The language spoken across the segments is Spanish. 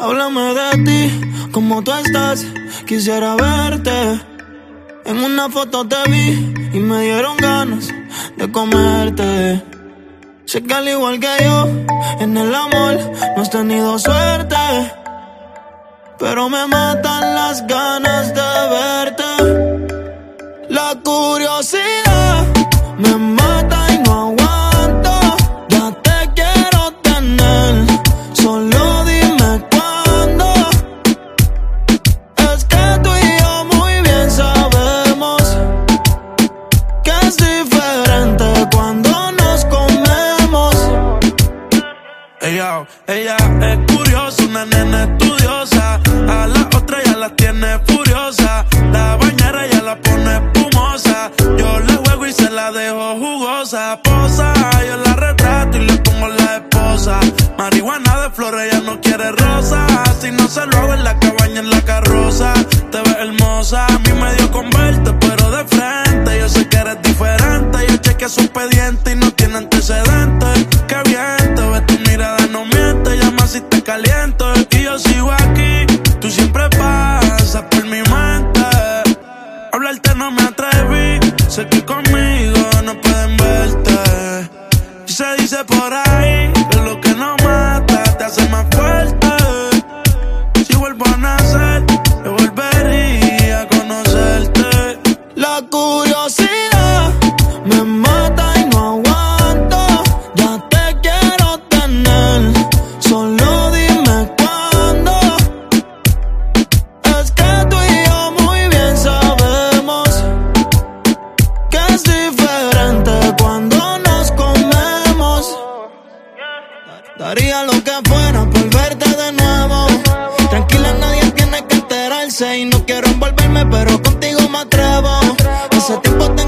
Háblame de ti, como tú estás, quisiera verte. En una foto te vi y me dieron ganas de comerte. Sé que al igual que yo, en el amor no has tenido suerte. Pero me matan las ganas de Ella, es curiosa, una nena estudiosa. A la otra ya la tiene furiosa. La bañera ya la pone espumosa. Yo le juego y se la dejo jugosa. Posa, yo la retrato y le pongo la esposa. Marihuana de flores, ella no quiere rosa. Si no se lo hago en la cabaña, en la carroza. Te ves hermosa, a mí me dio con verte, pero de frente. Yo sé que eres diferente. Yo chequeé su expediente sé que conmigo no pueden verte. Y se dice por ahí que lo que no mata te hace más fuerte. Si vuelvo a nacer,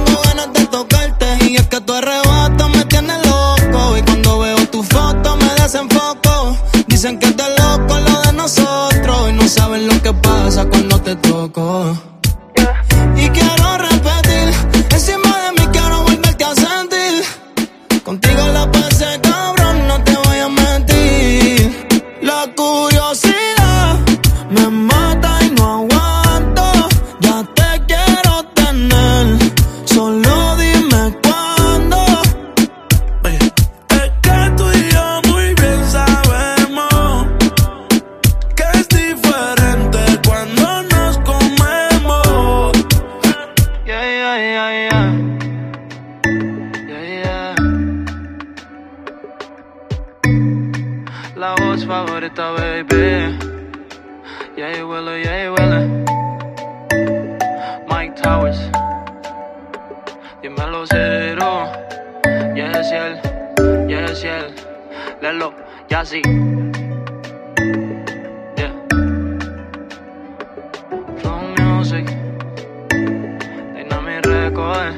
tengo ganas de tocarte. Y es que tu arrebato me tiene loco. Y cuando veo tu foto me desenfoco. Dicen que de loco lo de nosotros. Y no saben lo que pasa cuando te toco. ahorita, baby. Yeah, y huele, oh, yeah, y huele. Mike Towers. Dímelo cero. Yeah, es él. Yeah, es él. Lelo, ya sí. Yeah. Flow Music. Dynamic Record.